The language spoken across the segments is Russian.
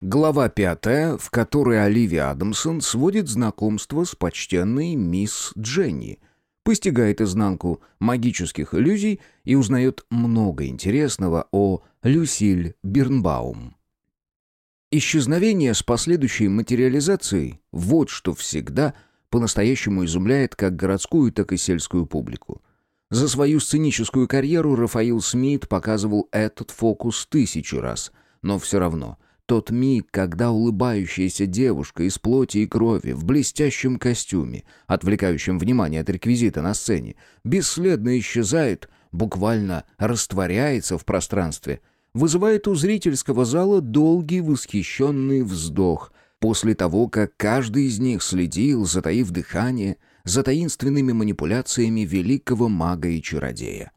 Глава пятая, в которой Оливия Адамсон сводит знакомство с почтенной мисс Дженни, постигает изнанку магических иллюзий и узнает много интересного о Люсиль Бирнбаум. Исчезновение с последующей материализацией – вот что всегда по-настоящему изумляет как городскую, так и сельскую публику. За свою сценическую карьеру Рафаил Смит показывал этот фокус тысячу раз, но все равно – тот миг, когда улыбающаяся девушка из плоти и крови в блестящем костюме, отвлекающем внимание от реквизита на сцене, бесследно исчезает, буквально растворяется в пространстве, вызывает у зрительского зала долгий восхищенный вздох после того, как каждый из них следил, затаив дыхание, за таинственными манипуляциями великого мага и чародея.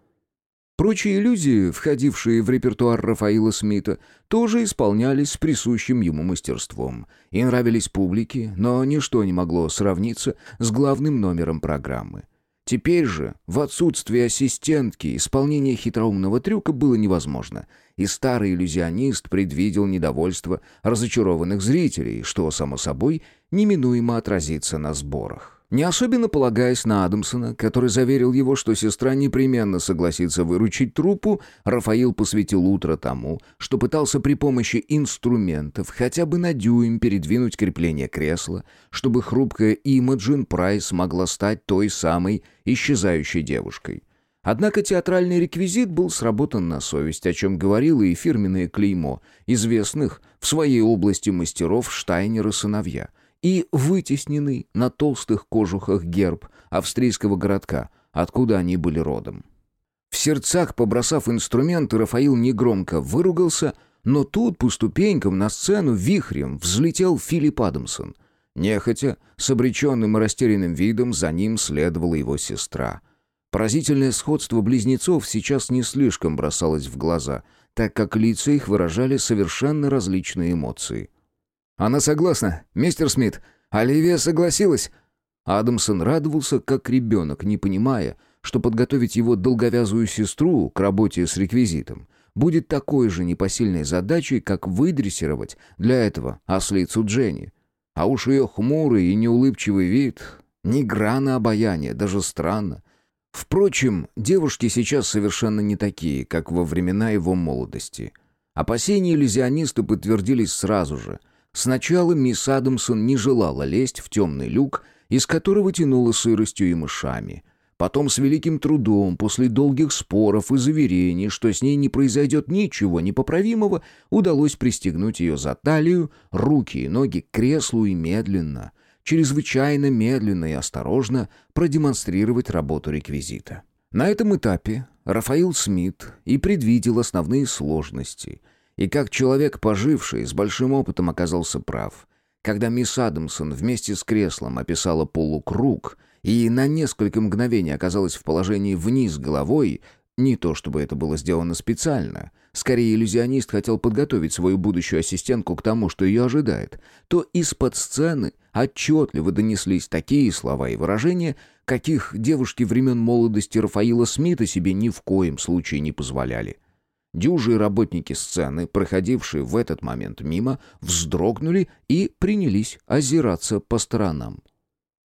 Прочие иллюзии, входившие в репертуар Рафаила Смита, тоже исполнялись с присущим ему мастерством и нравились публике, но ничто не могло сравниться с главным номером программы. Теперь же, в отсутствие ассистентки, исполнение хитроумного трюка было невозможно, и старый иллюзионист предвидел недовольство разочарованных зрителей, что, само собой, неминуемо отразится на сборах. Не особенно полагаясь на Адамсона, который заверил его, что сестра непременно согласится выручить труппу, Рафаил посвятил утро тому, что пытался при помощи инструментов хотя бы на дюйм передвинуть крепление кресла, чтобы хрупкая Имаджин Прайс могла стать той самой исчезающей девушкой. Однако театральный реквизит был сработан на совесть, о чем говорило и фирменное клеймо известных в своей области мастеров Штайнера сыновья – и вытесненный на толстых кожухах герб австрийского городка, откуда они были родом. В сердцах, побросав инструменты, Рафаил негромко выругался, но тут по ступенькам на сцену вихрем взлетел Филипп Адамсон. Нехотя, с обреченным и растерянным видом, за ним следовала его сестра. Поразительное сходство близнецов сейчас не слишком бросалось в глаза, так как лица их выражали совершенно различные эмоции — «Она согласна, мистер Смит. Оливия согласилась». Адамсон радовался, как ребенок, не понимая, что подготовить его долговязую сестру к работе с реквизитом будет такой же непосильной задачей, как выдрессировать для этого ослицу Дженни. А уж ее хмурый и неулыбчивый вид, ни грана обаяния, даже странно. Впрочем, девушки сейчас совершенно не такие, как во времена его молодости. Опасения иллюзиониста подтвердились сразу же — Сначала мисс Адамсон не желала лезть в темный люк, из которого тянуло сыростью и мышами. Потом с великим трудом, после долгих споров и заверений, что с ней не произойдет ничего непоправимого, удалось пристегнуть ее за талию, руки и ноги к креслу и медленно, чрезвычайно медленно и осторожно продемонстрировать работу реквизита. На этом этапе Рафаил Смит и предвидел основные сложности — и как человек, поживший, с большим опытом оказался прав. Когда мисс Адамсон вместе с креслом описала полукруг и на несколько мгновений оказалась в положении вниз головой, не то чтобы это было сделано специально, скорее иллюзионист хотел подготовить свою будущую ассистентку к тому, что ее ожидает, то из-под сцены отчетливо донеслись такие слова и выражения, каких девушки времен молодости Рафаила Смита себе ни в коем случае не позволяли. Дюжие работники сцены, проходившие в этот момент мимо, вздрогнули и принялись озираться по сторонам.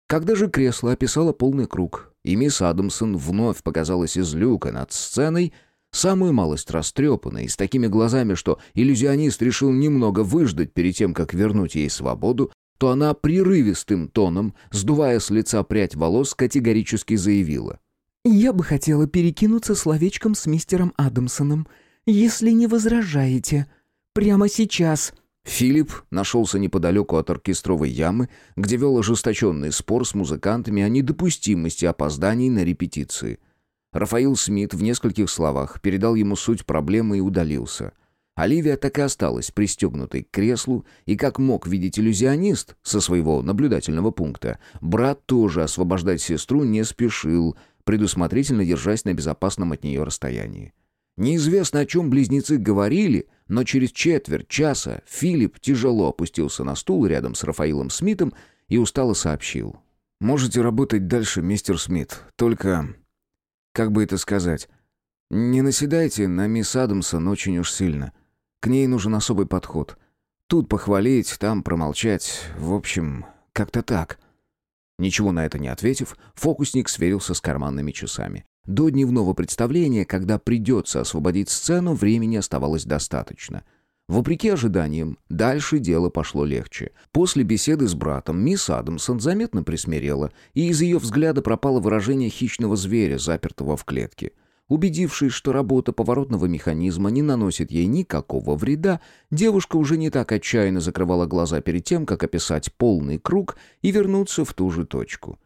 Когда же кресло описало полный круг, и мисс Адамсон вновь показалась из люка над сценой, самую малость растрепанной, с такими глазами, что иллюзионист решил немного выждать перед тем, как вернуть ей свободу, то она прерывистым тоном, сдувая с лица прядь волос, категорически заявила. «Я бы хотела перекинуться словечком с мистером Адамсоном если не возражаете. Прямо сейчас». Филипп нашелся неподалеку от оркестровой ямы, где вел ожесточенный спор с музыкантами о недопустимости опозданий на репетиции. Рафаил Смит в нескольких словах передал ему суть проблемы и удалился. Оливия так и осталась пристегнутой к креслу, и, как мог видеть иллюзионист со своего наблюдательного пункта, брат тоже освобождать сестру не спешил, предусмотрительно держась на безопасном от нее расстоянии. Неизвестно, о чем близнецы говорили, но через четверть часа Филипп тяжело опустился на стул рядом с Рафаилом Смитом и устало сообщил. «Можете работать дальше, мистер Смит, только... Как бы это сказать? Не наседайте на мисс Адамсон очень уж сильно. К ней нужен особый подход. Тут похвалить, там промолчать. В общем, как-то так. Ничего на это не ответив, фокусник сверился с карманными часами. До дневного представления, когда придется освободить сцену, времени оставалось достаточно. Вопреки ожиданиям, дальше дело пошло легче. После беседы с братом мисс Адамсон заметно присмирела, и из ее взгляда пропало выражение хищного зверя, запертого в клетке. Убедившись, что работа поворотного механизма не наносит ей никакого вреда, девушка уже не так отчаянно закрывала глаза перед тем, как описать полный круг и вернуться в ту же точку.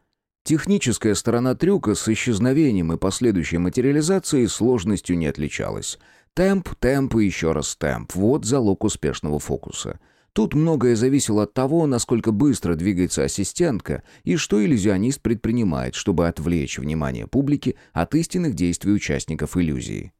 Техническая сторона трюка с исчезновением и последующей материализацией сложностью не отличалась. Темп, темп и еще раз темп – вот залог успешного фокуса. Тут многое зависело от того, насколько быстро двигается ассистентка и что иллюзионист предпринимает, чтобы отвлечь внимание публики от истинных действий участников иллюзии.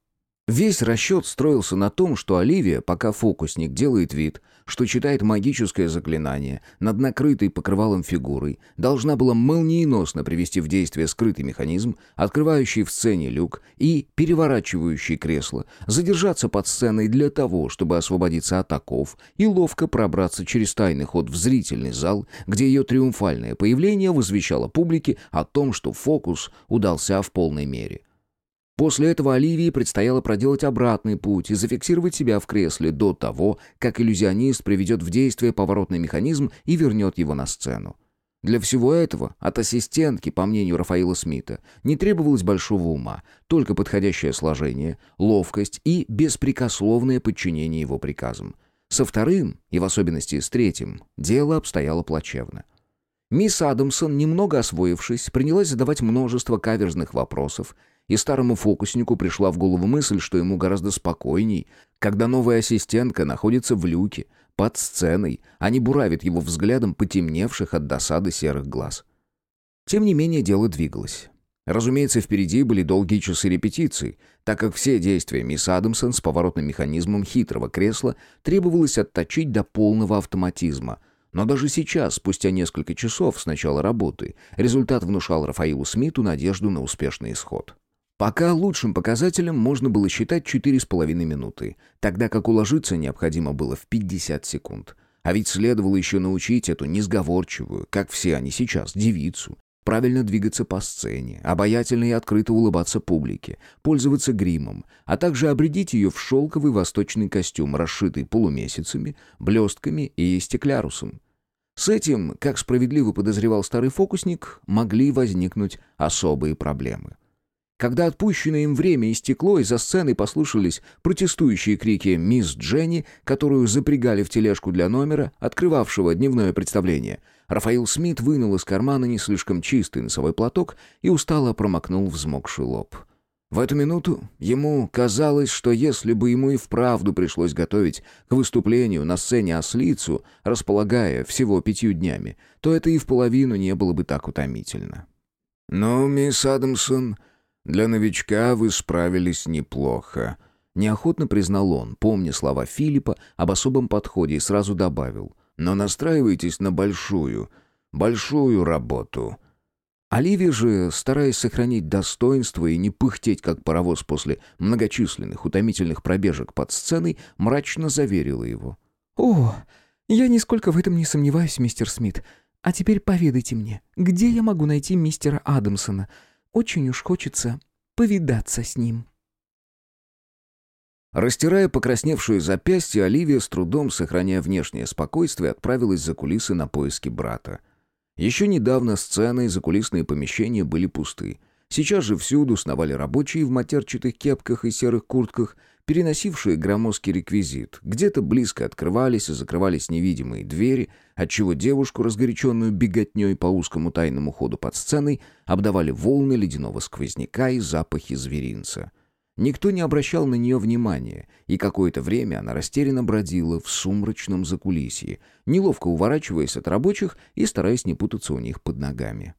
Весь расчет строился на том, что Оливия, пока фокусник делает вид, что читает магическое заклинание над накрытой покрывалом фигурой, должна была молниеносно привести в действие скрытый механизм, открывающий в сцене люк и переворачивающий кресло, задержаться под сценой для того, чтобы освободиться от оков и ловко пробраться через тайный ход в зрительный зал, где ее триумфальное появление возвещало публике о том, что фокус удался в полной мере. После этого Оливии предстояло проделать обратный путь и зафиксировать себя в кресле до того, как иллюзионист приведет в действие поворотный механизм и вернет его на сцену. Для всего этого от ассистентки, по мнению Рафаила Смита, не требовалось большого ума, только подходящее сложение, ловкость и беспрекословное подчинение его приказам. Со вторым, и в особенности с третьим, дело обстояло плачевно. Мисс Адамсон, немного освоившись, принялась задавать множество каверзных вопросов, и старому фокуснику пришла в голову мысль, что ему гораздо спокойней, когда новая ассистентка находится в люке, под сценой, а не буравит его взглядом потемневших от досады серых глаз. Тем не менее, дело двигалось. Разумеется, впереди были долгие часы репетиций, так как все действия мисс Адамсон с поворотным механизмом хитрого кресла требовалось отточить до полного автоматизма. Но даже сейчас, спустя несколько часов с начала работы, результат внушал Рафаилу Смиту надежду на успешный исход. Пока лучшим показателем можно было считать 4,5 минуты, тогда как уложиться необходимо было в 50 секунд. А ведь следовало еще научить эту несговорчивую, как все они сейчас, девицу, правильно двигаться по сцене, обаятельно и открыто улыбаться публике, пользоваться гримом, а также обредить ее в шелковый восточный костюм, расшитый полумесяцами, блестками и стеклярусом. С этим, как справедливо подозревал старый фокусник, могли возникнуть особые проблемы. Когда отпущенное им время истекло, и за сценой послышались протестующие крики «Мисс Дженни», которую запрягали в тележку для номера, открывавшего дневное представление, Рафаил Смит вынул из кармана не слишком чистый носовой платок и устало промокнул взмокший лоб. В эту минуту ему казалось, что если бы ему и вправду пришлось готовить к выступлению на сцене ослицу, располагая всего пятью днями, то это и в половину не было бы так утомительно. «Ну, мисс Адамсон», «Для новичка вы справились неплохо», — неохотно признал он, помня слова Филиппа об особом подходе и сразу добавил. «Но настраивайтесь на большую, большую работу». Оливия же, стараясь сохранить достоинство и не пыхтеть, как паровоз после многочисленных утомительных пробежек под сценой, мрачно заверила его. «О, я нисколько в этом не сомневаюсь, мистер Смит. А теперь поведайте мне, где я могу найти мистера Адамсона? Очень уж хочется повидаться с ним. Растирая покрасневшую запястье, Оливия с трудом, сохраняя внешнее спокойствие, отправилась за кулисы на поиски брата. Еще недавно сцены и закулисные помещения были пусты. Сейчас же всюду сновали рабочие в матерчатых кепках и серых куртках, переносившие громоздкий реквизит. Где-то близко открывались и закрывались невидимые двери, отчего девушку, разгоряченную беготней по узкому тайному ходу под сценой, обдавали волны ледяного сквозняка и запахи зверинца. Никто не обращал на нее внимания, и какое-то время она растерянно бродила в сумрачном закулисье, неловко уворачиваясь от рабочих и стараясь не путаться у них под ногами.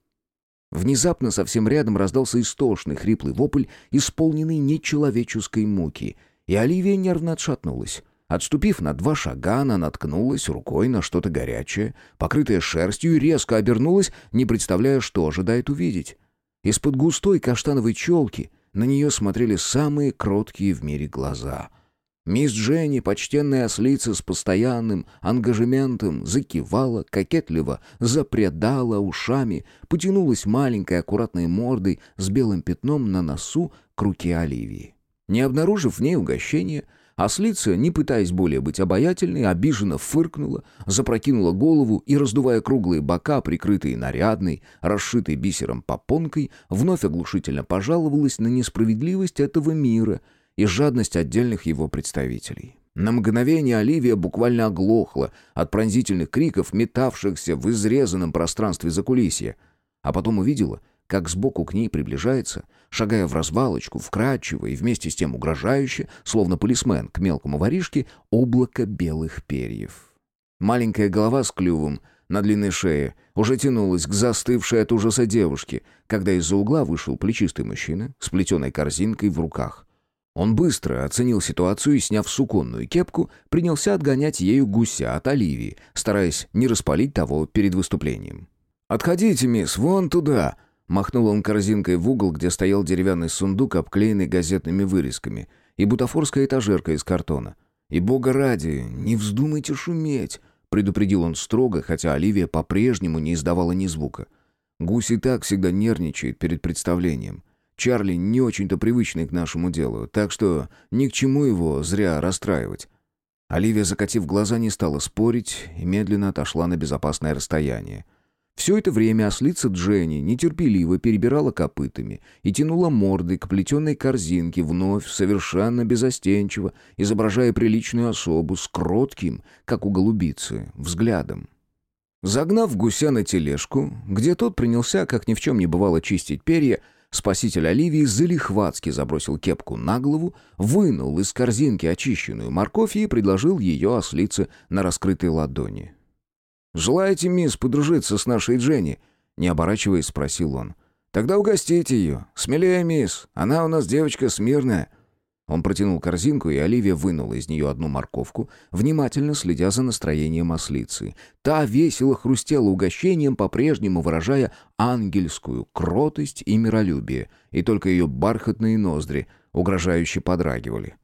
Внезапно совсем рядом раздался истошный хриплый вопль, исполненный нечеловеческой муки — и Оливия нервно отшатнулась. Отступив на два шага, она наткнулась рукой на что-то горячее, покрытое шерстью, и резко обернулась, не представляя, что ожидает увидеть. Из-под густой каштановой челки на нее смотрели самые кроткие в мире глаза. Мисс Дженни, почтенная ослица с постоянным ангажементом, закивала, кокетливо запредала ушами, потянулась маленькой аккуратной мордой с белым пятном на носу к руке Оливии. Не обнаружив в ней угощения, ослица, не пытаясь более быть обаятельной, обиженно фыркнула, запрокинула голову и, раздувая круглые бока, прикрытые нарядной, расшитой бисером попонкой, вновь оглушительно пожаловалась на несправедливость этого мира — и жадность отдельных его представителей. На мгновение Оливия буквально оглохла от пронзительных криков, метавшихся в изрезанном пространстве закулисья, а потом увидела, как сбоку к ней приближается, шагая в развалочку, вкрадчиво и вместе с тем угрожающе, словно полисмен к мелкому воришке, облако белых перьев. Маленькая голова с клювом на длинной шее уже тянулась к застывшей от ужаса девушке, когда из-за угла вышел плечистый мужчина с плетеной корзинкой в руках. Он быстро оценил ситуацию и, сняв суконную кепку, принялся отгонять ею гуся от Оливии, стараясь не распалить того перед выступлением. «Отходите, мисс, вон туда!» Махнул он корзинкой в угол, где стоял деревянный сундук, обклеенный газетными вырезками, и бутафорская этажерка из картона. «И, бога ради, не вздумайте шуметь!» предупредил он строго, хотя Оливия по-прежнему не издавала ни звука. Гусь и так всегда нервничает перед представлением. Чарли не очень-то привычный к нашему делу, так что ни к чему его зря расстраивать. Оливия, закатив глаза, не стала спорить и медленно отошла на безопасное расстояние. Все это время ослица Дженни нетерпеливо перебирала копытами и тянула мордой к плетеной корзинке вновь совершенно безостенчиво, изображая приличную особу с кротким, как у голубицы, взглядом. Загнав гуся на тележку, где тот принялся, как ни в чем не бывало, чистить перья, Спаситель Оливии залихватски забросил кепку на голову, вынул из корзинки очищенную морковь и предложил ее ослице на раскрытой ладони. «Желаете, мисс, подружиться с нашей Дженни?» Не оборачиваясь, спросил он. «Тогда угостите ее. Смелее, мисс. Она у нас девочка смирная. Он протянул корзинку, и Оливия вынула из нее одну морковку, внимательно следя за настроением ослицы. Та весело хрустела угощением, по-прежнему выражая ангельскую кротость и миролюбие, и только ее бархатные ноздри угрожающе подрагивали.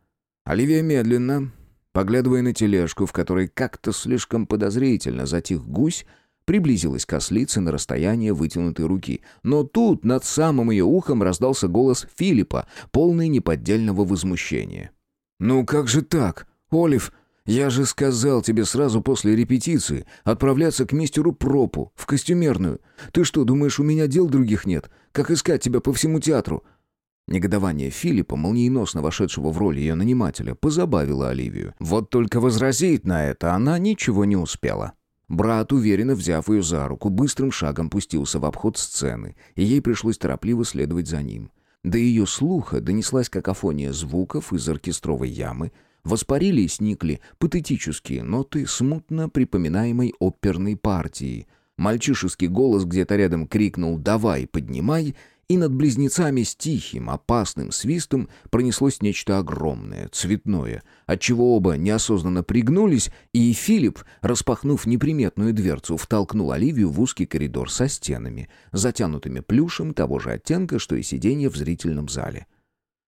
Оливия медленно, поглядывая на тележку, в которой как-то слишком подозрительно затих гусь, приблизилась к ослице на расстояние вытянутой руки. Но тут над самым ее ухом раздался голос Филиппа, полный неподдельного возмущения. «Ну как же так? Олив, я же сказал тебе сразу после репетиции отправляться к мистеру Пропу, в костюмерную. Ты что, думаешь, у меня дел других нет? Как искать тебя по всему театру?» Негодование Филиппа, молниеносно вошедшего в роль ее нанимателя, позабавило Оливию. Вот только возразить на это она ничего не успела. Брат, уверенно взяв ее за руку, быстрым шагом пустился в обход сцены, и ей пришлось торопливо следовать за ним. До ее слуха донеслась какофония звуков из оркестровой ямы, воспарили и сникли патетические ноты смутно припоминаемой оперной партии. Мальчишеский голос где-то рядом крикнул «Давай, поднимай!» И над близнецами с тихим, опасным свистом пронеслось нечто огромное, цветное, отчего оба неосознанно пригнулись, и Филипп, распахнув неприметную дверцу, втолкнул Оливию в узкий коридор со стенами, затянутыми плюшем того же оттенка, что и сиденье в зрительном зале.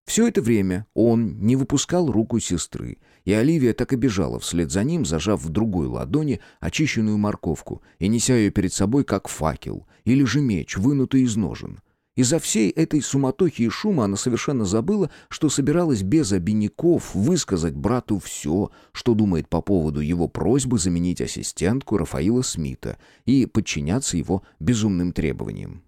Все это время он не выпускал руку сестры, и Оливия так и бежала вслед за ним, зажав в другой ладони очищенную морковку и неся ее перед собой как факел или же меч, вынутый из ножен. Из-за всей этой суматохи и шума она совершенно забыла, что собиралась без обиняков высказать брату все, что думает по поводу его просьбы заменить ассистентку Рафаила Смита и подчиняться его безумным требованиям.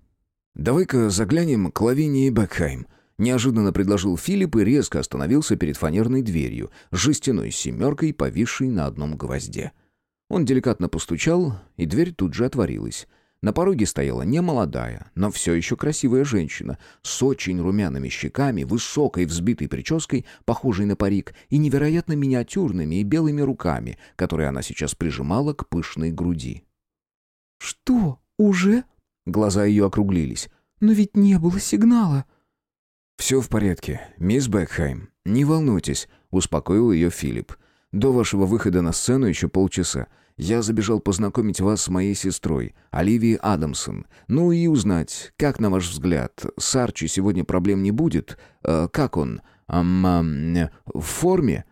«Давай-ка заглянем к Лавинии Бекхайм», — неожиданно предложил Филипп и резко остановился перед фанерной дверью с жестяной семеркой, повисшей на одном гвозде. Он деликатно постучал, и дверь тут же отворилась. На пороге стояла немолодая, но все еще красивая женщина с очень румяными щеками, высокой взбитой прической, похожей на парик, и невероятно миниатюрными и белыми руками, которые она сейчас прижимала к пышной груди. «Что, уже?» Глаза ее округлились. «Но ведь не было сигнала». «Все в порядке, мисс Бекхайм. Не волнуйтесь», — успокоил ее Филипп. «До вашего выхода на сцену еще полчаса. Я забежал познакомить вас с моей сестрой, Оливией Адамсон. Ну и узнать, как, на ваш взгляд, с Арчи сегодня проблем не будет? Э, как он? Эм, э, в форме?»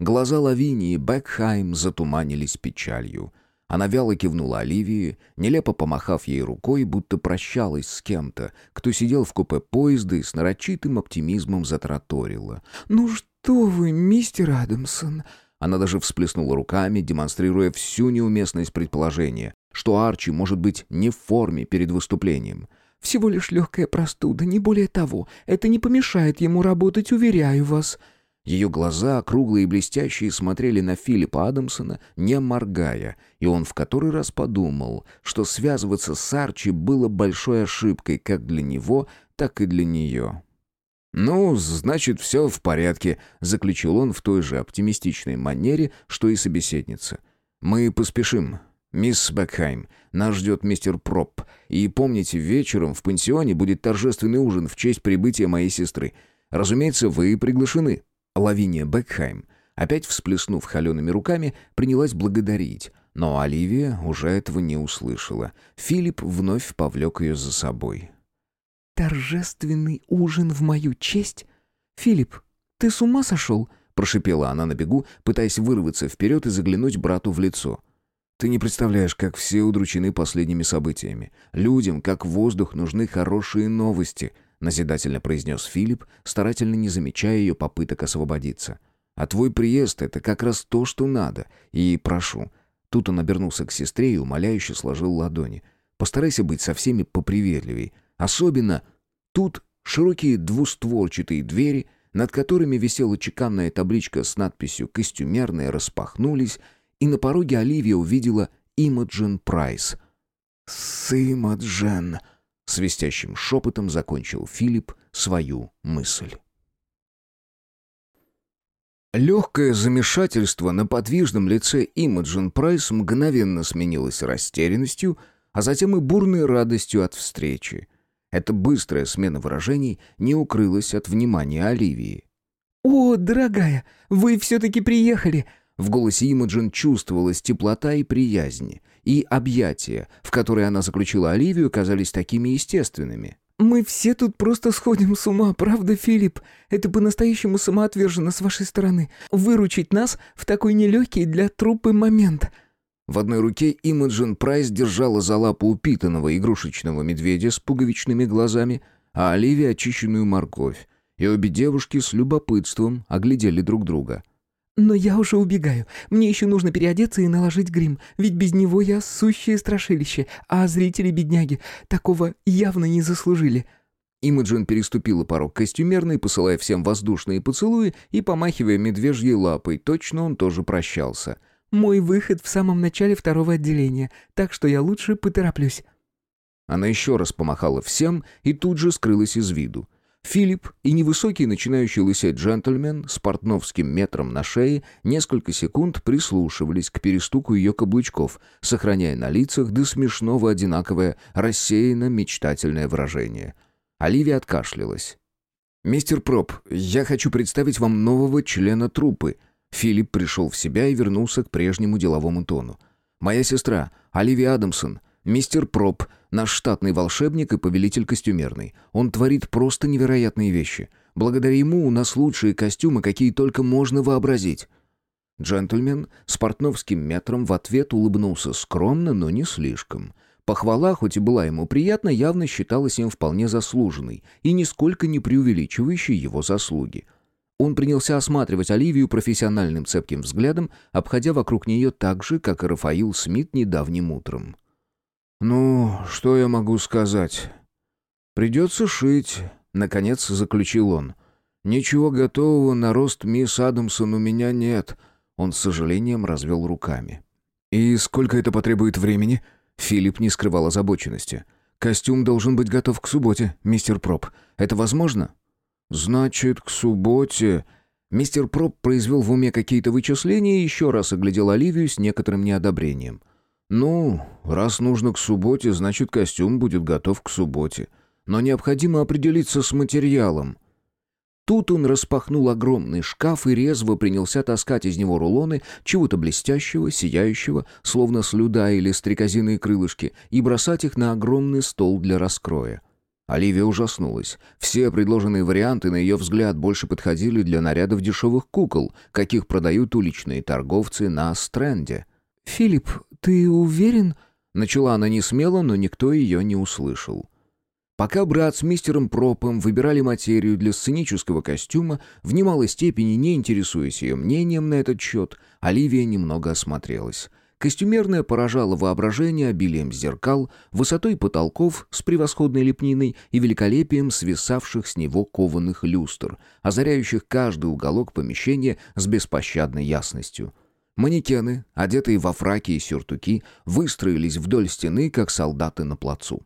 Глаза Лавинии Бекхайм затуманились печалью. Она вяло кивнула Оливии, нелепо помахав ей рукой, будто прощалась с кем-то, кто сидел в купе поезда и с нарочитым оптимизмом затраторила. «Ну что вы, мистер Адамсон!» Она даже всплеснула руками, демонстрируя всю неуместность предположения, что Арчи может быть не в форме перед выступлением. «Всего лишь легкая простуда, не более того. Это не помешает ему работать, уверяю вас». Ее глаза, круглые и блестящие, смотрели на Филиппа Адамсона, не моргая, и он в который раз подумал, что связываться с Арчи было большой ошибкой как для него, так и для нее. «Ну, значит, все в порядке», — заключил он в той же оптимистичной манере, что и собеседница. «Мы поспешим. Мисс Бекхайм, нас ждет мистер Пропп, и помните, вечером в пансионе будет торжественный ужин в честь прибытия моей сестры. Разумеется, вы приглашены». Лавиния Бекхайм, опять всплеснув холеными руками, принялась благодарить, но Оливия уже этого не услышала. Филипп вновь повлек ее за собой. «Торжественный ужин в мою честь? Филипп, ты с ума сошел?» прошипела она на бегу, пытаясь вырваться вперед и заглянуть брату в лицо. «Ты не представляешь, как все удручены последними событиями. Людям, как воздух, нужны хорошие новости», назидательно произнес Филипп, старательно не замечая ее попыток освободиться. «А твой приезд — это как раз то, что надо. И прошу». Тут он обернулся к сестре и умоляюще сложил ладони. «Постарайся быть со всеми поприветливей. Особенно тут широкие двустворчатые двери, над которыми висела чеканная табличка с надписью «Костюмерная» распахнулись, и на пороге Оливия увидела Имоджен Прайс. «С Имоджен!» Свистящим шепотом закончил Филипп свою мысль. Легкое замешательство на подвижном лице Имоджен Прайс мгновенно сменилось растерянностью, а затем и бурной радостью от встречи. Эта быстрая смена выражений не укрылась от внимания Оливии. «О, дорогая, вы все-таки приехали!» В голосе Имаджин чувствовалась теплота и приязнь и объятия, в которые она заключила Оливию, казались такими естественными. «Мы все тут просто сходим с ума, правда, Филипп? Это по-настоящему самоотверженно с вашей стороны. Выручить нас в такой нелегкий для трупы момент». В одной руке Имаджин Прайс держала за лапу упитанного игрушечного медведя с пуговичными глазами, а Оливия — очищенную морковь. И обе девушки с любопытством оглядели друг друга — «Но я уже убегаю. Мне еще нужно переодеться и наложить грим, ведь без него я сущее страшилище, а зрители-бедняги такого явно не заслужили». Имаджин переступила порог костюмерной, посылая всем воздушные поцелуи и помахивая медвежьей лапой. Точно он тоже прощался. «Мой выход в самом начале второго отделения, так что я лучше потороплюсь». Она еще раз помахала всем и тут же скрылась из виду. Филипп и невысокий начинающий лысеть джентльмен с портновским метром на шее несколько секунд прислушивались к перестуку ее каблучков, сохраняя на лицах до смешного одинаковое рассеянно-мечтательное выражение. Оливия откашлялась. «Мистер Проб, я хочу представить вам нового члена труппы». Филипп пришел в себя и вернулся к прежнему деловому тону. «Моя сестра, Оливия Адамсон, Мистер Проб, наш штатный волшебник и повелитель костюмерный. Он творит просто невероятные вещи. Благодаря ему у нас лучшие костюмы, какие только можно вообразить». Джентльмен с портновским метром в ответ улыбнулся скромно, но не слишком. Похвала, хоть и была ему приятна, явно считалась им вполне заслуженной и нисколько не преувеличивающей его заслуги. Он принялся осматривать Оливию профессиональным цепким взглядом, обходя вокруг нее так же, как и Рафаил Смит недавним утром. «Ну, что я могу сказать?» «Придется шить», — наконец заключил он. «Ничего готового на рост мисс Адамсон у меня нет», — он с сожалением развел руками. «И сколько это потребует времени?» Филипп не скрывал озабоченности. «Костюм должен быть готов к субботе, мистер Проб. Это возможно?» «Значит, к субботе...» Мистер Проб произвел в уме какие-то вычисления и еще раз оглядел Оливию с некоторым неодобрением — «Ну, раз нужно к субботе, значит, костюм будет готов к субботе. Но необходимо определиться с материалом». Тут он распахнул огромный шкаф и резво принялся таскать из него рулоны чего-то блестящего, сияющего, словно слюда или стрекозиные крылышки, и бросать их на огромный стол для раскроя. Оливия ужаснулась. Все предложенные варианты, на ее взгляд, больше подходили для нарядов дешевых кукол, каких продают уличные торговцы на Стрэнде. «Филипп, ты уверен?» Начала она не смело, но никто ее не услышал. Пока брат с мистером Пропом выбирали материю для сценического костюма, в немалой степени не интересуясь ее мнением на этот счет, Оливия немного осмотрелась. Костюмерная поражала воображение обилием зеркал, высотой потолков с превосходной лепниной и великолепием свисавших с него кованых люстр, озаряющих каждый уголок помещения с беспощадной ясностью. Манекены, одетые во фраки и сюртуки, выстроились вдоль стены, как солдаты на плацу.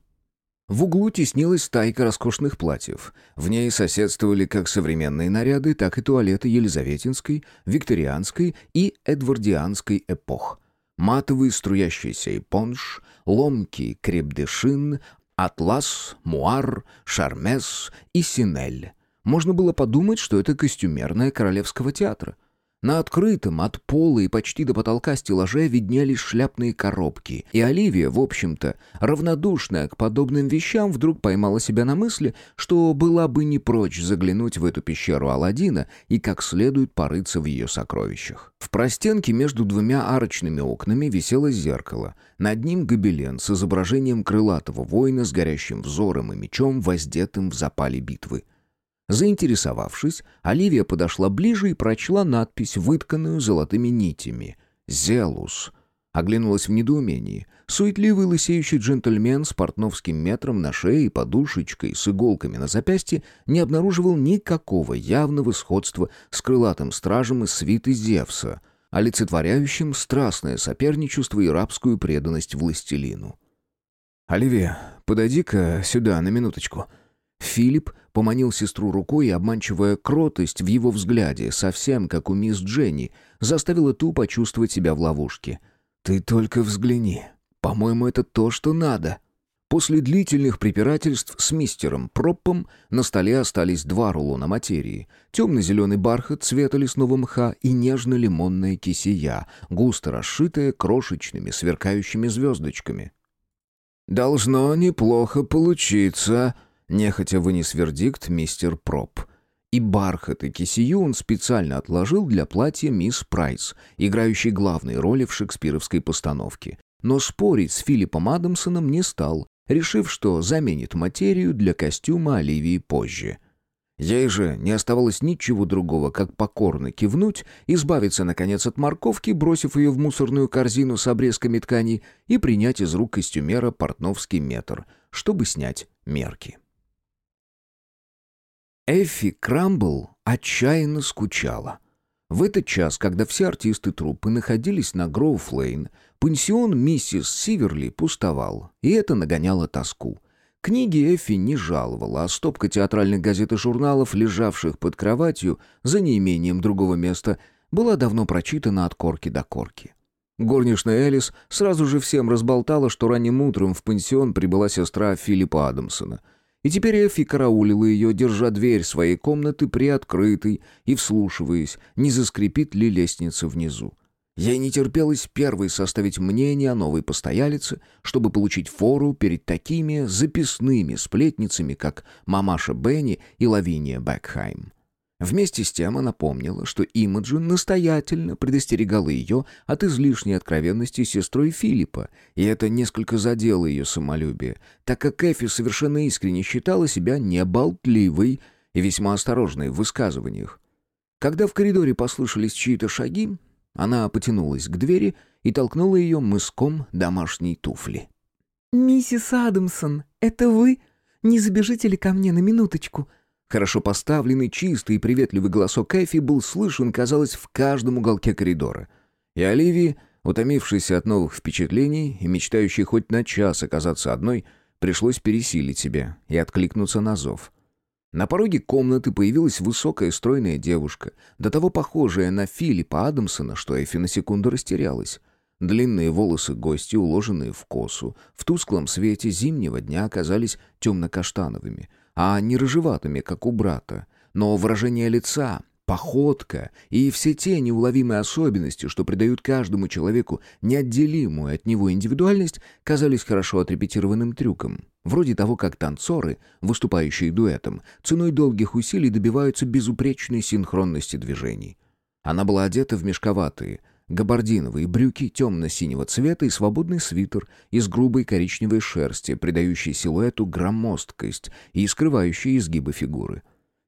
В углу теснилась стайка роскошных платьев. В ней соседствовали как современные наряды, так и туалеты елизаветинской, викторианской и эдвардианской эпох – матовый струящийся эпонж, ломкий крепдешин, атлас, муар, шармес и синель. Можно было подумать, что это костюмерная королевского театра — на открытом от пола и почти до потолка стеллаже виднелись шляпные коробки, и Оливия, в общем-то, равнодушная к подобным вещам, вдруг поймала себя на мысли, что была бы не прочь заглянуть в эту пещеру Аладдина и как следует порыться в ее сокровищах. В простенке между двумя арочными окнами висело зеркало. Над ним гобелен с изображением крылатого воина с горящим взором и мечом, воздетым в запале битвы. Заинтересовавшись, Оливия подошла ближе и прочла надпись, вытканную золотыми нитями. «Зелус». Оглянулась в недоумении. Суетливый лысеющий джентльмен с портновским метром на шее и подушечкой с иголками на запястье не обнаруживал никакого явного сходства с крылатым стражем из свиты Зевса, олицетворяющим страстное соперничество и рабскую преданность властелину. «Оливия, подойди-ка сюда на минуточку», Филипп поманил сестру рукой и, обманчивая кротость в его взгляде, совсем как у мисс Дженни, заставила ту почувствовать себя в ловушке. «Ты только взгляни. По-моему, это то, что надо». После длительных препирательств с мистером Проппом на столе остались два рулона материи. Темно-зеленый бархат цвета лесного мха и нежно-лимонная кисия, густо расшитая крошечными сверкающими звездочками. «Должно неплохо получиться», Нехотя вынес вердикт мистер Проп. И бархат, и кисию он специально отложил для платья мисс Прайс, играющей главные роли в шекспировской постановке. Но спорить с Филиппом Адамсоном не стал, решив, что заменит материю для костюма Оливии позже. Ей же не оставалось ничего другого, как покорно кивнуть, избавиться, наконец, от морковки, бросив ее в мусорную корзину с обрезками ткани, и принять из рук костюмера портновский метр, чтобы снять мерки. Эффи Крамбл отчаянно скучала. В этот час, когда все артисты труппы находились на Гроув-Лейн, пансион миссис Сиверли пустовал, и это нагоняло тоску. Книги Эффи не жаловала, а стопка театральных газет и журналов, лежавших под кроватью, за неимением другого места, была давно прочитана от корки до корки. Горничная Элис сразу же всем разболтала, что ранним утром в пансион прибыла сестра Филиппа Адамсона — и теперь Эфи караулила ее, держа дверь своей комнаты приоткрытой и вслушиваясь, не заскрипит ли лестница внизу. Ей не терпелось первой составить мнение о новой постоялице, чтобы получить фору перед такими записными сплетницами, как мамаша Бенни и Лавиния Бекхайм. Вместе с тем она помнила, что Имаджин настоятельно предостерегала ее от излишней откровенности сестрой Филиппа, и это несколько задело ее самолюбие, так как Эфи совершенно искренне считала себя неболтливой и весьма осторожной в высказываниях. Когда в коридоре послышались чьи-то шаги, она потянулась к двери и толкнула ее мыском домашней туфли. «Миссис Адамсон, это вы? Не забежите ли ко мне на минуточку?» Хорошо поставленный, чистый и приветливый голосок Эфи был слышен, казалось, в каждом уголке коридора. И Оливии, утомившейся от новых впечатлений и мечтающей хоть на час оказаться одной, пришлось пересилить себя и откликнуться на зов. На пороге комнаты появилась высокая стройная девушка, до того похожая на Филиппа Адамсона, что Эфи на секунду растерялась. Длинные волосы гостьи, уложенные в косу, в тусклом свете зимнего дня оказались темно-каштановыми, а не рыжеватыми, как у брата. Но выражение лица, походка и все те неуловимые особенности, что придают каждому человеку неотделимую от него индивидуальность, казались хорошо отрепетированным трюком. Вроде того, как танцоры, выступающие дуэтом, ценой долгих усилий добиваются безупречной синхронности движений. Она была одета в мешковатые, габардиновые брюки темно-синего цвета и свободный свитер из грубой коричневой шерсти, придающий силуэту громоздкость и скрывающий изгибы фигуры.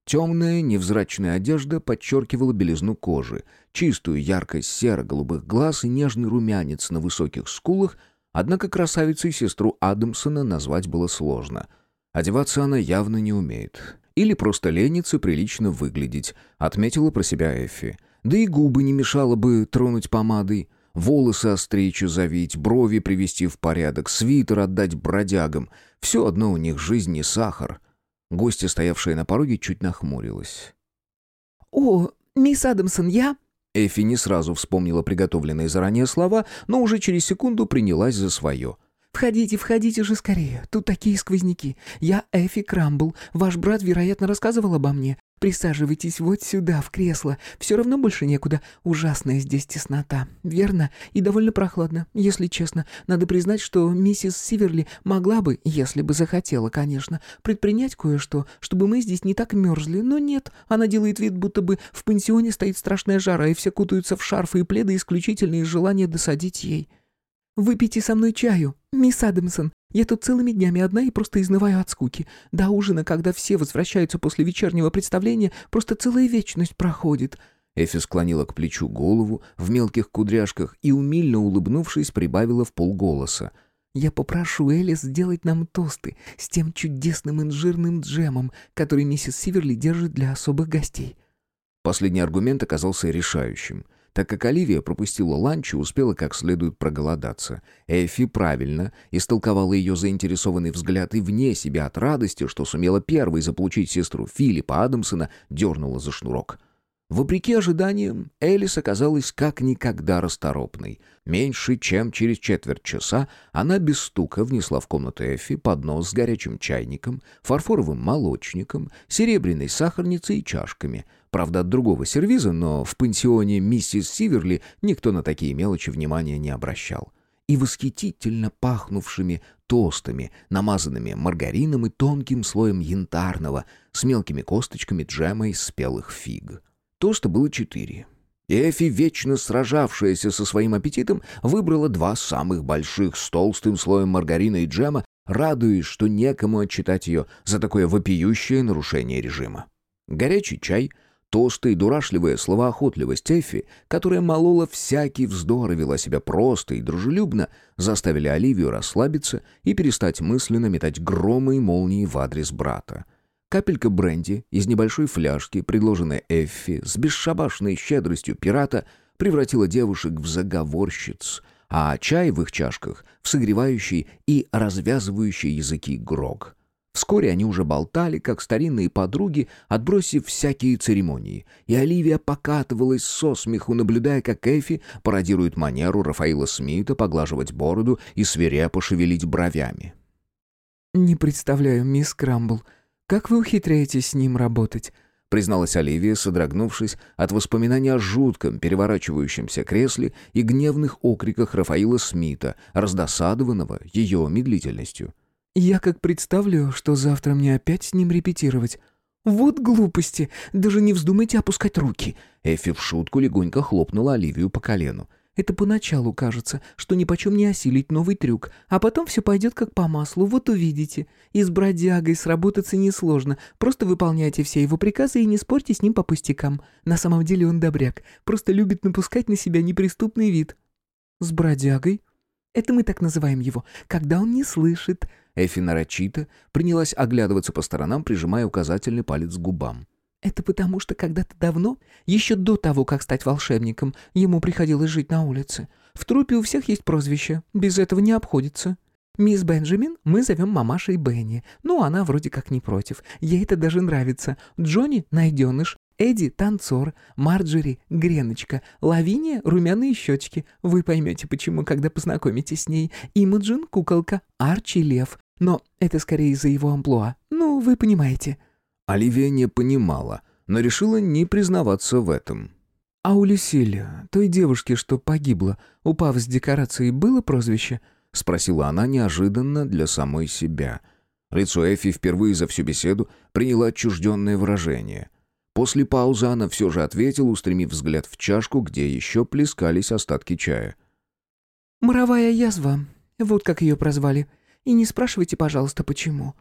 Темная, невзрачная одежда подчеркивала белизну кожи, чистую яркость серо-голубых глаз и нежный румянец на высоких скулах, однако красавицу и сестру Адамсона назвать было сложно. Одеваться она явно не умеет. Или просто ленится прилично выглядеть, отметила про себя Эффи. Да и губы не мешало бы тронуть помадой, волосы остричь завить, брови привести в порядок, свитер отдать бродягам. Все одно у них жизнь не сахар. Гостья, стоявшая на пороге, чуть нахмурилась. «О, мисс Адамсон, я...» Эфи не сразу вспомнила приготовленные заранее слова, но уже через секунду принялась за свое — «Входите, входите же скорее. Тут такие сквозняки. Я Эфи Крамбл. Ваш брат, вероятно, рассказывал обо мне. Присаживайтесь вот сюда, в кресло. Все равно больше некуда. Ужасная здесь теснота. Верно? И довольно прохладно, если честно. Надо признать, что миссис Сиверли могла бы, если бы захотела, конечно, предпринять кое-что, чтобы мы здесь не так мерзли. Но нет, она делает вид, будто бы в пансионе стоит страшная жара, и все кутаются в шарфы и пледы исключительно из желания досадить ей». «Выпейте со мной чаю, мисс Адамсон. Я тут целыми днями одна и просто изнываю от скуки. До ужина, когда все возвращаются после вечернего представления, просто целая вечность проходит». Эфи склонила к плечу голову в мелких кудряшках и, умильно улыбнувшись, прибавила в полголоса. «Я попрошу Элис сделать нам тосты с тем чудесным инжирным джемом, который миссис Сиверли держит для особых гостей». Последний аргумент оказался решающим — так как Оливия пропустила ланч и успела как следует проголодаться. Эфи правильно истолковала ее заинтересованный взгляд и вне себя от радости, что сумела первой заполучить сестру Филиппа Адамсона, дернула за шнурок. Вопреки ожиданиям, Элис оказалась как никогда расторопной. Меньше чем через четверть часа она без стука внесла в комнату Эфи поднос с горячим чайником, фарфоровым молочником, серебряной сахарницей и чашками. Правда, от другого сервиза, но в пансионе миссис Сиверли никто на такие мелочи внимания не обращал. И восхитительно пахнувшими тостами, намазанными маргарином и тонким слоем янтарного, с мелкими косточками джема из спелых фиг. Тоста было четыре. Эфи, вечно сражавшаяся со своим аппетитом, выбрала два самых больших с толстым слоем маргарина и джема, радуясь, что некому отчитать ее за такое вопиющее нарушение режима. Горячий чай, тосты и дурашливая словоохотливость Эфи, которая молола всякий вздор и вела себя просто и дружелюбно, заставили Оливию расслабиться и перестать мысленно метать громы и молнии в адрес брата. Капелька бренди из небольшой фляжки, предложенная Эффи с бесшабашной щедростью пирата, превратила девушек в заговорщиц, а чай в их чашках в согревающий и развязывающий языки грог. Вскоре они уже болтали, как старинные подруги, отбросив всякие церемонии, и Оливия покатывалась со смеху, наблюдая, как Эфи пародирует манеру Рафаила Смита поглаживать бороду и свирепо шевелить бровями. «Не представляю, мисс Крамбл», «Как вы ухитряетесь с ним работать?» призналась Оливия, содрогнувшись от воспоминаний о жутком переворачивающемся кресле и гневных окриках Рафаила Смита, раздосадованного ее медлительностью. «Я как представлю, что завтра мне опять с ним репетировать. Вот глупости! Даже не вздумайте опускать руки!» Эфи в шутку легонько хлопнула Оливию по колену. Это поначалу кажется, что ни почем не осилить новый трюк, а потом все пойдет как по маслу, вот увидите. И с бродягой сработаться несложно, просто выполняйте все его приказы и не спорьте с ним по пустякам. На самом деле он добряк, просто любит напускать на себя неприступный вид». «С бродягой?» «Это мы так называем его, когда он не слышит». Эфи нарочито принялась оглядываться по сторонам, прижимая указательный палец к губам. Это потому, что когда-то давно, еще до того, как стать волшебником, ему приходилось жить на улице. В трупе у всех есть прозвище, без этого не обходится. Мисс Бенджамин мы зовем мамашей Бенни. Ну, она вроде как не против. Ей это даже нравится. Джонни — найденыш. Эдди — танцор. Марджери — греночка. Лавиния — румяные щечки. Вы поймете, почему, когда познакомитесь с ней. Имаджин — куколка. Арчи — лев. Но это скорее из-за его амплуа. Ну, вы понимаете. Оливия не понимала, но решила не признаваться в этом. «А у Люсиль, той девушки, что погибла, упав с декорацией, было прозвище?» — спросила она неожиданно для самой себя. Лицо Эфи впервые за всю беседу приняло отчужденное выражение. После паузы она все же ответила, устремив взгляд в чашку, где еще плескались остатки чая. «Моровая язва. Вот как ее прозвали. И не спрашивайте, пожалуйста, почему».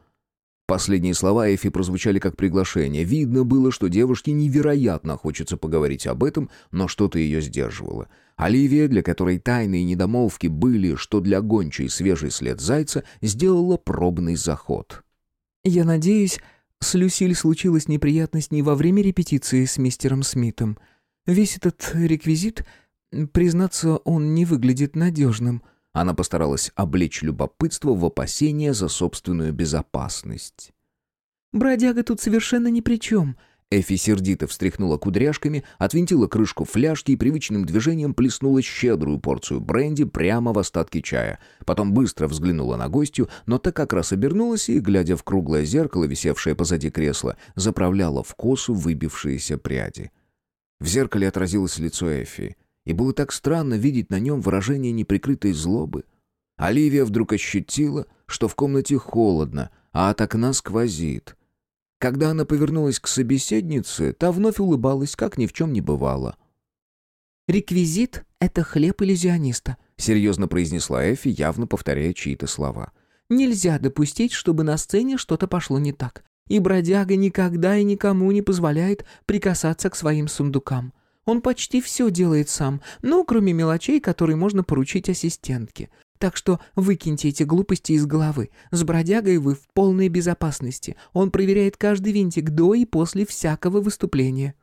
Последние слова Эфи прозвучали как приглашение. Видно было, что девушке невероятно хочется поговорить об этом, но что-то ее сдерживало. Оливия, для которой тайные недомолвки были, что для гончей свежий след зайца, сделала пробный заход. «Я надеюсь, с Люсиль случилась неприятность не во время репетиции с мистером Смитом. Весь этот реквизит, признаться, он не выглядит надежным». Она постаралась облечь любопытство в опасение за собственную безопасность. «Бродяга тут совершенно ни при чем», Эфи сердито встряхнула кудряшками, отвинтила крышку фляжки и привычным движением плеснула щедрую порцию бренди прямо в остатки чая. Потом быстро взглянула на гостью, но так как раз обернулась и, глядя в круглое зеркало, висевшее позади кресла, заправляла в косу выбившиеся пряди. В зеркале отразилось лицо Эфи, и было так странно видеть на нем выражение неприкрытой злобы. Оливия вдруг ощутила, что в комнате холодно, а от окна сквозит — когда она повернулась к собеседнице, та вновь улыбалась, как ни в чем не бывало. «Реквизит — это хлеб иллюзиониста», — серьезно произнесла Эфи, явно повторяя чьи-то слова. «Нельзя допустить, чтобы на сцене что-то пошло не так. И бродяга никогда и никому не позволяет прикасаться к своим сундукам. Он почти все делает сам, ну, кроме мелочей, которые можно поручить ассистентке. Так что выкиньте эти глупости из головы. С бродягой вы в полной безопасности. Он проверяет каждый винтик до и после всякого выступления».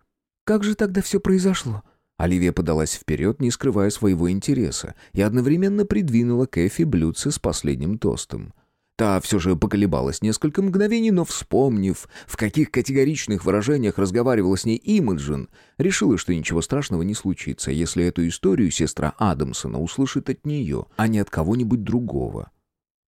«Как же тогда все произошло?» Оливия подалась вперед, не скрывая своего интереса, и одновременно придвинула Кэфи блюдце с последним тостом. Та все же поколебалась несколько мгновений, но, вспомнив, в каких категоричных выражениях разговаривала с ней Имаджин, решила, что ничего страшного не случится, если эту историю сестра Адамсона услышит от нее, а не от кого-нибудь другого.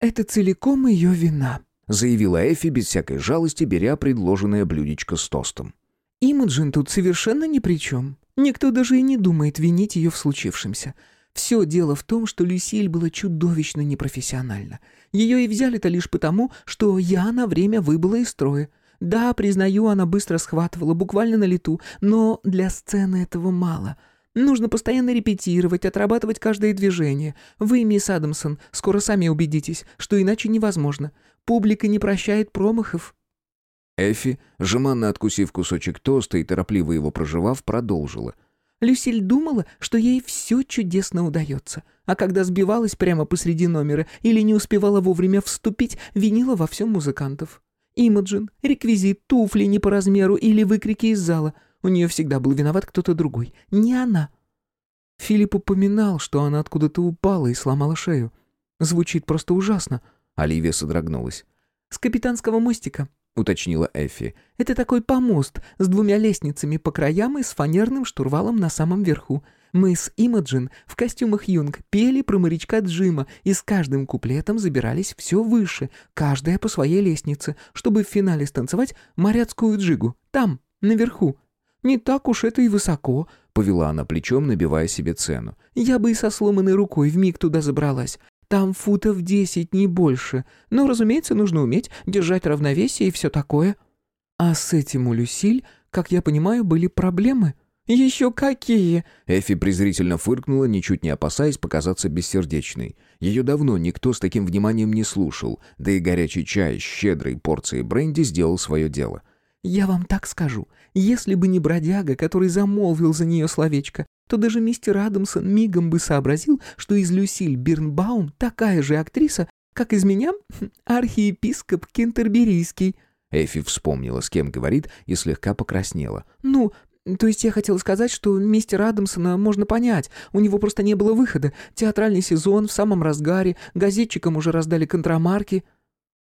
«Это целиком ее вина», — заявила Эфи без всякой жалости, беря предложенное блюдечко с тостом. «Имаджин тут совершенно ни при чем. Никто даже и не думает винить ее в случившемся. Все дело в том, что Люсиль была чудовищно непрофессиональна. Ее и взяли-то лишь потому, что я на время выбыла из строя. Да, признаю, она быстро схватывала, буквально на лету, но для сцены этого мало. Нужно постоянно репетировать, отрабатывать каждое движение. Вы, мисс Адамсон, скоро сами убедитесь, что иначе невозможно. Публика не прощает промахов». Эфи, жеманно откусив кусочек тоста и торопливо его проживав, продолжила — Люсиль думала, что ей все чудесно удается, а когда сбивалась прямо посреди номера или не успевала вовремя вступить, винила во всем музыкантов. Имаджин, реквизит, туфли не по размеру или выкрики из зала. У нее всегда был виноват кто-то другой, не она. Филипп упоминал, что она откуда-то упала и сломала шею. Звучит просто ужасно. Оливия содрогнулась. «С капитанского мостика. — уточнила Эффи. «Это такой помост с двумя лестницами по краям и с фанерным штурвалом на самом верху. Мы с Имаджин в костюмах юнг пели про морячка Джима и с каждым куплетом забирались все выше, каждая по своей лестнице, чтобы в финале станцевать моряцкую джигу. Там, наверху. Не так уж это и высоко», — повела она плечом, набивая себе цену. «Я бы и со сломанной рукой вмиг туда забралась. Там футов десять, не больше. Но, разумеется, нужно уметь держать равновесие и все такое. А с этим у Люсиль, как я понимаю, были проблемы. «Еще какие!» Эфи презрительно фыркнула, ничуть не опасаясь показаться бессердечной. Ее давно никто с таким вниманием не слушал, да и горячий чай с щедрой порцией бренди сделал свое дело. «Я вам так скажу. Если бы не бродяга, который замолвил за нее словечко, то даже мистер Адамсон мигом бы сообразил, что из Люсиль Бирнбаум такая же актриса, как из меня архиепископ Кентерберийский». Эфи вспомнила, с кем говорит, и слегка покраснела. «Ну, то есть я хотела сказать, что мистера Адамсона можно понять. У него просто не было выхода. Театральный сезон в самом разгаре, газетчикам уже раздали контрамарки.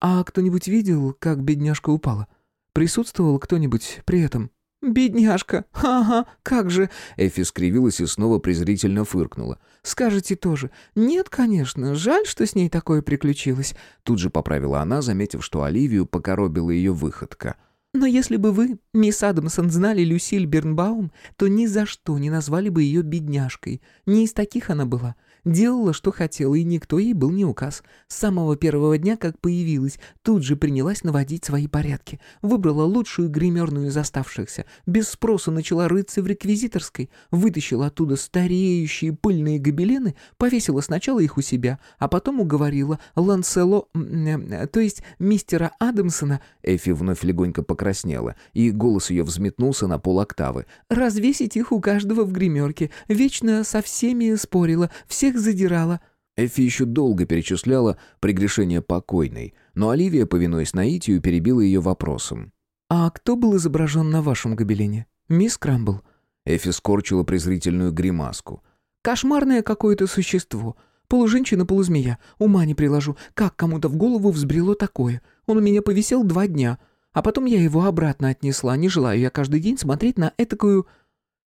А кто-нибудь видел, как бедняжка упала? Присутствовал кто-нибудь при этом?» «Бедняжка! Ага, как же!» Эфи скривилась и снова презрительно фыркнула. «Скажете тоже. Нет, конечно, жаль, что с ней такое приключилось». Тут же поправила она, заметив, что Оливию покоробила ее выходка. «Но если бы вы, мисс Адамсон, знали Люсиль Бернбаум, то ни за что не назвали бы ее бедняжкой. Не из таких она была. Делала, что хотела, и никто ей был не указ. С самого первого дня, как появилась, тут же принялась наводить свои порядки. Выбрала лучшую гримерную из оставшихся. Без спроса начала рыться в реквизиторской. Вытащила оттуда стареющие пыльные гобелены, повесила сначала их у себя, а потом уговорила Лансело, э, то есть мистера Адамсона, Эфи вновь легонько покраснела, и голос ее взметнулся на полоктавы. развесить их у каждого в гримерке. Вечно со всеми спорила, всех задирала. Эфи еще долго перечисляла прегрешения покойной, но Оливия, повинуясь наитию, перебила ее вопросом. «А кто был изображен на вашем гобелене? Мисс Крамбл?» Эфи скорчила презрительную гримаску. «Кошмарное какое-то существо. Полуженщина, полузмея. Ума не приложу. Как кому-то в голову взбрело такое? Он у меня повисел два дня. А потом я его обратно отнесла. Не желаю я каждый день смотреть на этакую...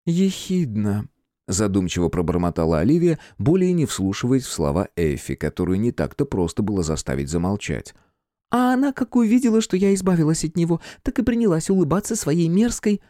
«Ехидно», — задумчиво пробормотала Оливия, более не вслушиваясь в слова Эфи, которую не так-то просто было заставить замолчать. А она, как увидела, что я избавилась от него, так и принялась улыбаться своей мерзкой...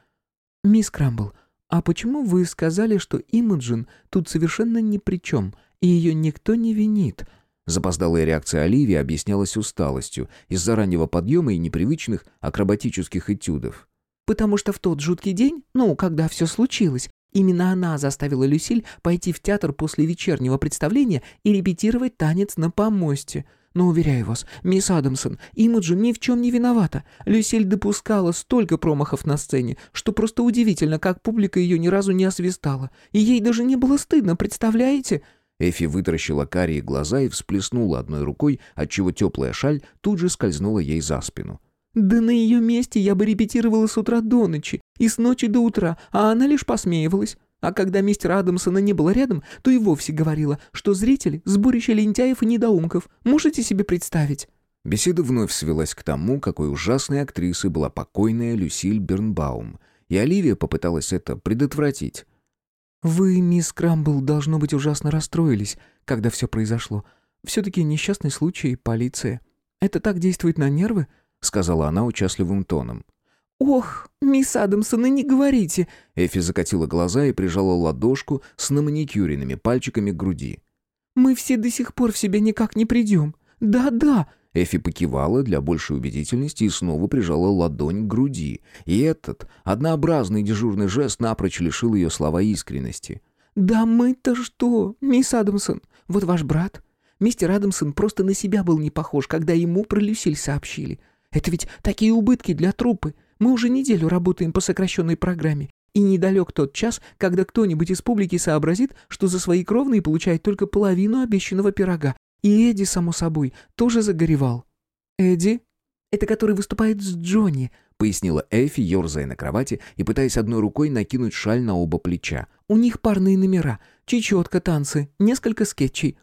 «Мисс Крамбл, а почему вы сказали, что Имаджин тут совершенно ни при чем, и ее никто не винит?» Запоздалая реакция Оливии объяснялась усталостью из-за раннего подъема и непривычных акробатических этюдов. Потому что в тот жуткий день, ну, когда все случилось, именно она заставила Люсиль пойти в театр после вечернего представления и репетировать танец на помосте. Но, уверяю вас, мисс Адамсон, Имаджин ни в чем не виновата. Люсиль допускала столько промахов на сцене, что просто удивительно, как публика ее ни разу не освистала. И ей даже не было стыдно, представляете?» Эфи вытаращила карие глаза и всплеснула одной рукой, отчего теплая шаль тут же скользнула ей за спину. Да на ее месте я бы репетировала с утра до ночи и с ночи до утра, а она лишь посмеивалась. А когда мистера Адамсона не было рядом, то и вовсе говорила, что зрители — сборище лентяев и недоумков. Можете себе представить?» Беседа вновь свелась к тому, какой ужасной актрисой была покойная Люсиль Бернбаум, и Оливия попыталась это предотвратить. «Вы, мисс Крамбл, должно быть, ужасно расстроились, когда все произошло. Все-таки несчастный случай, полиция. Это так действует на нервы?» Сказала она участливым тоном. «Ох, мисс Адамсон, и не говорите!» Эфи закатила глаза и прижала ладошку с наманикюренными пальчиками к груди. «Мы все до сих пор в себя никак не придем. Да-да!» Эфи покивала для большей убедительности и снова прижала ладонь к груди. И этот однообразный дежурный жест напрочь лишил ее слова искренности. «Да мы-то что, мисс Адамсон? Вот ваш брат. Мистер Адамсон просто на себя был не похож, когда ему про Люсиль сообщили. Это ведь такие убытки для труппы. Мы уже неделю работаем по сокращенной программе. И недалек тот час, когда кто-нибудь из публики сообразит, что за свои кровные получает только половину обещанного пирога. И Эдди, само собой, тоже загоревал. «Эдди? Это который выступает с Джонни», — пояснила Эфи, ерзая на кровати и пытаясь одной рукой накинуть шаль на оба плеча. «У них парные номера, чечетка, танцы, несколько скетчей».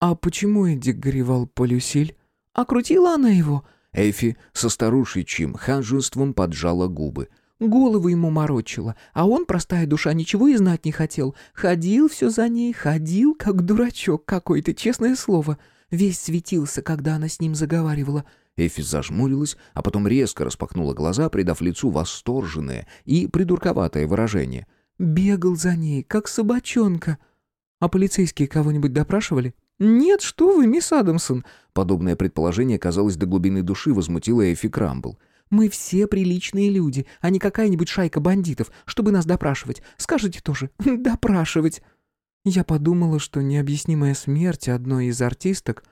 «А почему Эдди горевал по Люсиль?» «Окрутила она его?» Эфи со старушечьим ханжеством поджала губы. Голову ему морочила, а он, простая душа, ничего и знать не хотел. Ходил все за ней, ходил, как дурачок какой-то, честное слово. Весь светился, когда она с ним заговаривала. Эфи зажмурилась, а потом резко распахнула глаза, придав лицу восторженное и придурковатое выражение. «Бегал за ней, как собачонка». «А полицейские кого-нибудь допрашивали?» «Нет, что вы, мисс Адамсон!» Подобное предположение, казалось, до глубины души возмутило Эфи Крамбл. «Мы все приличные люди, а не какая-нибудь шайка бандитов, чтобы нас допрашивать. Скажите тоже, допрашивать!» Я подумала, что необъяснимая смерть одной из артисток...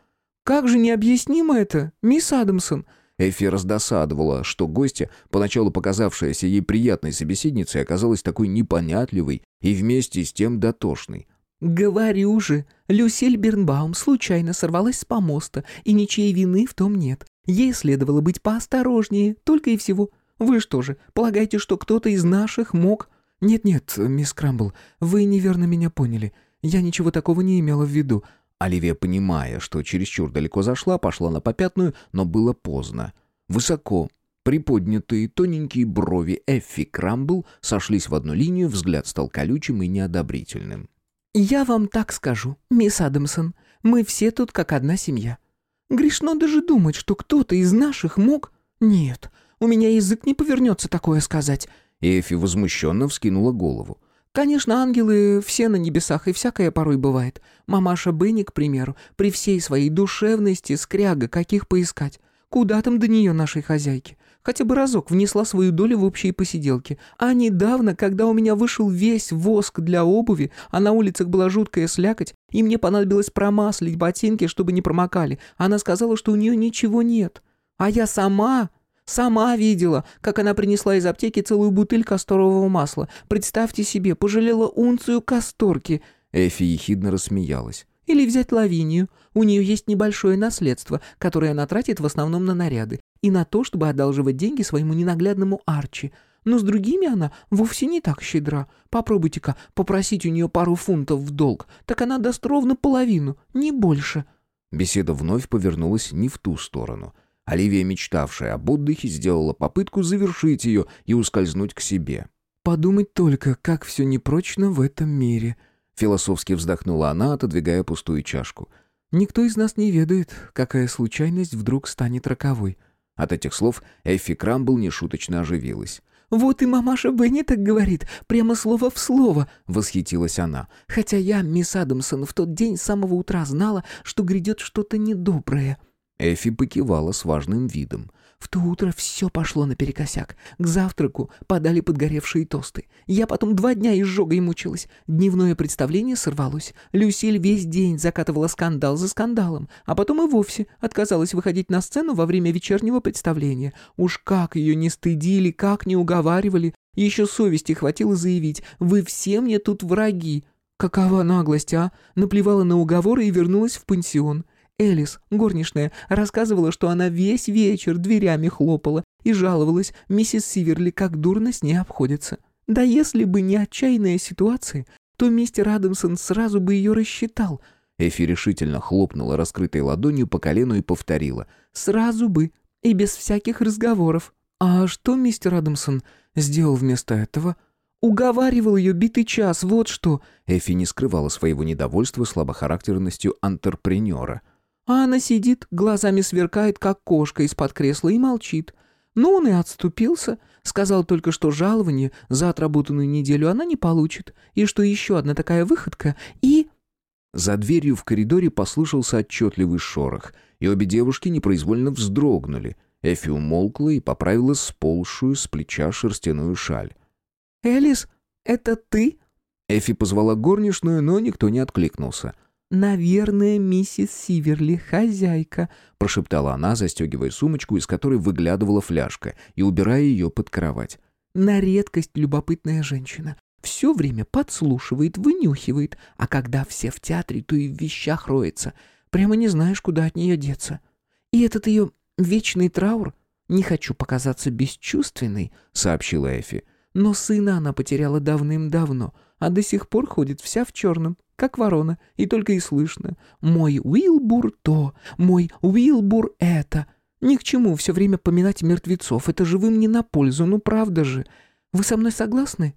«Как же необъяснимо это, мисс Адамсон?» Эфи раздосадовало, что гостья, поначалу показавшаяся ей приятной собеседницей, оказалась такой непонятливой и вместе с тем дотошной. «Говорю же, Люсиль Бернбаум случайно сорвалась с помоста, и ничьей вины в том нет. Ей следовало быть поосторожнее, только и всего. Вы что же, полагаете, что кто-то из наших мог...» «Нет-нет, мисс Крамбл, вы неверно меня поняли. Я ничего такого не имела в виду». Оливия, понимая, что чересчур далеко зашла, пошла на попятную, но было поздно. Высоко, приподнятые тоненькие брови Эффи Крамбл сошлись в одну линию, взгляд стал колючим и неодобрительным. «Я вам так скажу, мисс Адамсон, мы все тут как одна семья. Грешно даже думать, что кто-то из наших мог... Нет, у меня язык не повернется такое сказать». Эфи возмущенно вскинула голову. Конечно, ангелы все на небесах, и всякое порой бывает. Мамаша Бенни, к примеру, при всей своей душевности, скряга, каких поискать. Куда там до нее нашей хозяйки? Хотя бы разок внесла свою долю в общие посиделки. А недавно, когда у меня вышел весь воск для обуви, а на улицах была жуткая слякоть, и мне понадобилось промаслить ботинки, чтобы не промокали, она сказала, что у нее ничего нет. А я сама Сама видела, как она принесла из аптеки целую бутыль касторового масла. Представьте себе, пожалела унцию касторки». Эфи ехидно рассмеялась. «Или взять Лавинию. У нее есть небольшое наследство, которое она тратит в основном на наряды и на то, чтобы одалживать деньги своему ненаглядному Арчи. Но с другими она вовсе не так щедра. Попробуйте-ка попросить у нее пару фунтов в долг, так она даст ровно половину, не больше». Беседа вновь повернулась не в ту сторону — Оливия, мечтавшая об отдыхе, сделала попытку завершить ее и ускользнуть к себе. «Подумать только, как все непрочно в этом мире», — философски вздохнула она, отодвигая пустую чашку. «Никто из нас не ведает, какая случайность вдруг станет роковой». От этих слов Эффи Крамбл нешуточно оживилась. «Вот и мамаша Бенни так говорит, прямо слово в слово», — восхитилась она. «Хотя я, мисс Адамсон, в тот день с самого утра знала, что грядет что-то недоброе». Эфи покивала с важным видом. В то утро все пошло наперекосяк. К завтраку подали подгоревшие тосты. Я потом два дня изжогой мучилась. Дневное представление сорвалось. Люсиль весь день закатывала скандал за скандалом, а потом и вовсе отказалась выходить на сцену во время вечернего представления. Уж как ее не стыдили, как не уговаривали. Еще совести хватило заявить «Вы все мне тут враги». Какова наглость, а? Наплевала на уговоры и вернулась в пансион. Элис, горничная, рассказывала, что она весь вечер дверями хлопала и жаловалась, миссис Сиверли как дурно с ней обходится. Да если бы не отчаянная ситуация, то мистер Адамсон сразу бы ее рассчитал. Эфи решительно хлопнула раскрытой ладонью по колену и повторила. «Сразу бы, и без всяких разговоров». «А что мистер Адамсон сделал вместо этого?» «Уговаривал ее битый час, вот что». Эфи не скрывала своего недовольства слабохарактерностью антрепренера. А она сидит, глазами сверкает, как кошка из-под кресла, и молчит. Ну, он и отступился. Сказал только, что жалование за отработанную неделю она не получит, и что еще одна такая выходка, и... За дверью в коридоре послышался отчетливый шорох, и обе девушки непроизвольно вздрогнули. Эфи умолкла и поправила сползшую с плеча шерстяную шаль. «Элис, это ты?» Эфи позвала горничную, но никто не откликнулся. «Наверное, миссис Сиверли, хозяйка», — прошептала она, застегивая сумочку, из которой выглядывала фляжка, и убирая ее под кровать. «На редкость любопытная женщина. Все время подслушивает, вынюхивает, а когда все в театре, то и в вещах роется. Прямо не знаешь, куда от нее деться. И этот ее вечный траур. Не хочу показаться бесчувственной», — сообщила Эфи. «Но сына она потеряла давным-давно, а до сих пор ходит вся в черном как ворона, и только и слышно. «Мой Уилбур то, мой Уилбур это». Ни к чему все время поминать мертвецов, это живым не на пользу, ну правда же. Вы со мной согласны?»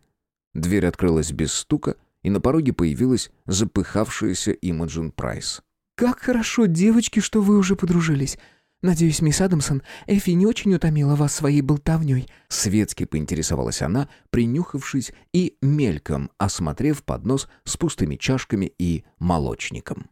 Дверь открылась без стука, и на пороге появилась запыхавшаяся Имаджин Прайс. «Как хорошо, девочки, что вы уже подружились. «Надеюсь, мисс Адамсон, Эфи не очень утомила вас своей болтовней?» Светски поинтересовалась она, принюхавшись и мельком осмотрев поднос с пустыми чашками и молочником.